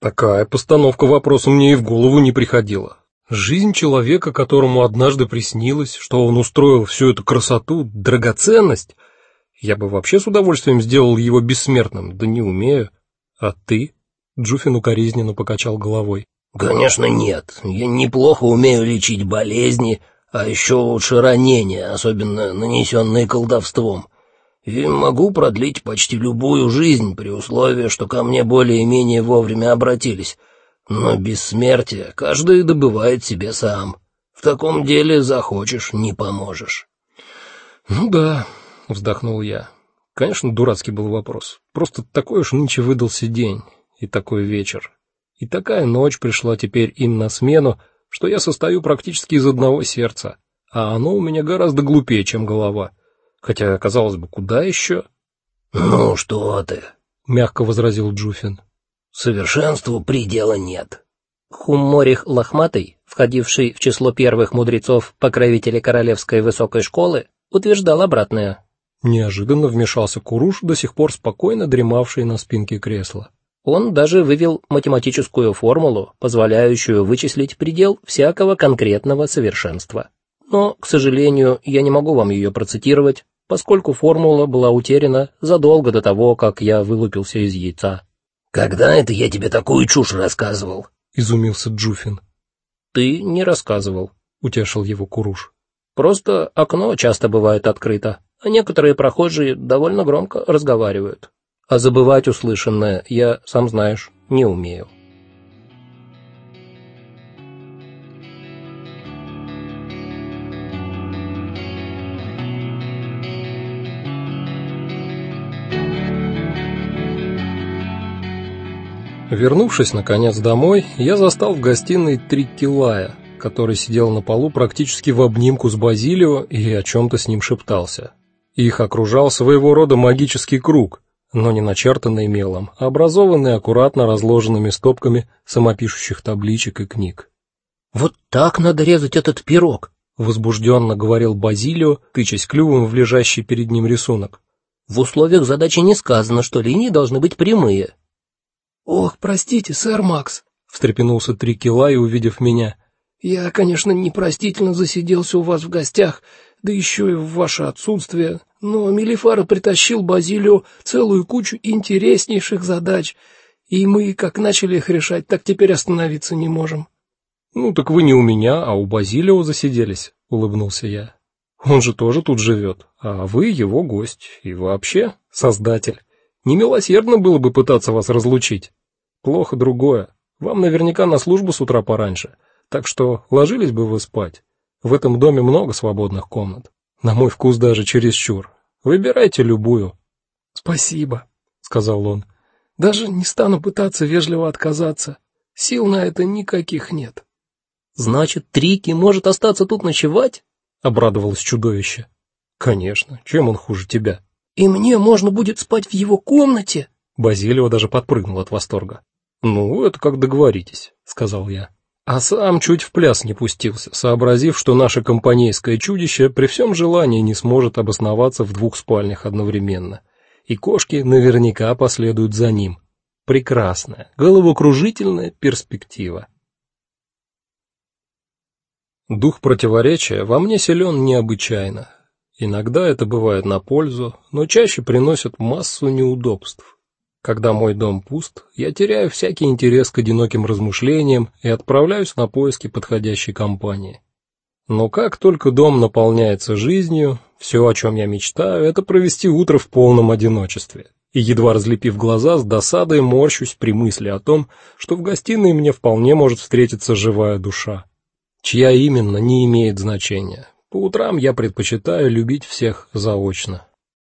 Такая постановка вопроса мне и в голову не приходила. Жизнь человека, которому однажды приснилось, что он устроил всю эту красоту, драгоценность, я бы вообще с удовольствием сделал его бессмертным, да не умею. А ты? Джуфин укоризненно покачал головой. Конечно, нет. Я неплохо умею лечить болезни, а еще лучше ранения, особенно нанесенные колдовством. И могу продлить почти любую жизнь при условии, что ко мне более-менее вовремя обратились. Но бессмертие каждый добывает себе сам. В таком деле захочешь, не поможешь. Ну да, вздохнул я. Конечно, дурацкий был вопрос. Просто такой уж нынче выдался день и такой вечер. И такая ночь пришла теперь им на смену, что я состою практически из одного сердца, а оно у меня гораздо глупее, чем голова. Хотя, казалось бы, куда еще? Ну что ты, мягко возразил Джуфин. Совершенству предела нет. Хумморих Лохматый, входивший в число первых мудрецов покровителей королевской высокой школы, утверждал обратное. Неожиданно вмешался Куруш, до сих пор спокойно дремавший на спинке кресла. Он даже вывел математическую формулу, позволяющую вычислить предел всякого конкретного совершенства. Но, к сожалению, я не могу вам ее процитировать, поскольку формула была утеряна задолго до того, как я вылупился из яйца. Когда это я тебе такую чушь рассказывал? изумился Джуфин. Ты не рассказывал, утешил его Куруш. Просто окно часто бывает открыто, а некоторые прохожие довольно громко разговаривают. А забывать услышанное я, сам знаешь, не умею. Вернувшись наконец домой, я застал в гостиной Триккилая, который сидел на полу практически в обнимку с Базилио и о чем то с ним шептался. Их окружал своего рода магический круг, но не начертанный мелом, а образованный аккуратно разложенными стопками самопишущих табличек и книг. Вот так надо резать этот пирог, возбужденно говорил Базилио, тычась клювом в лежащий перед ним рисунок. В условиях задачи не сказано, что линии должны быть прямые. Ох, простите, сэр Макс, встрепенулся Трикилай, увидев меня. Я, конечно, непростительно засиделся у вас в гостях, да еще и в ваше отсутствие, но Мелифара притащил Базилио целую кучу интереснейших задач, и мы, как начали их решать, так теперь остановиться не можем. Ну так вы не у меня, а у Базилио засиделись, улыбнулся я. Он же тоже тут живет, а вы его гость и вообще создатель. Немилосердно было бы пытаться вас разлучить. Плохо другое. Вам наверняка на службу с утра пораньше. Так что ложились бы вы спать. В этом доме много свободных комнат. На мой вкус даже чересчур. Выбирайте любую. Спасибо, сказал он. Даже не стану пытаться вежливо отказаться. Сил на это никаких нет. Значит, Трики может остаться тут ночевать? обрадовалось чудовище. Конечно, чем он хуже тебя? И мне можно будет спать в его комнате? Базилио даже подпрыгнул от восторга. Ну, это как договоритесь, сказал я а сам чуть в пляс не пустился, сообразив, что наше компанейское чудище при всем желании не сможет обосноваться в двух спальнях одновременно, и кошки наверняка последуют за ним. Прекрасная, головокружительная перспектива. Дух противоречия во мне силен необычайно. Иногда это бывает на пользу, но чаще приносит массу неудобств. Когда мой дом пуст, я теряю всякий интерес к одиноким размышлениям и отправляюсь на поиски подходящей компании. Но как только дом наполняется жизнью, все, о чем я мечтаю, это провести утро в полном одиночестве. И едва разлепив глаза, с досадой морщусь при мысли о том, что в гостиной мне вполне может встретиться живая душа. Чья именно, не имеет значения. По утрам я предпочитаю любить всех заочно.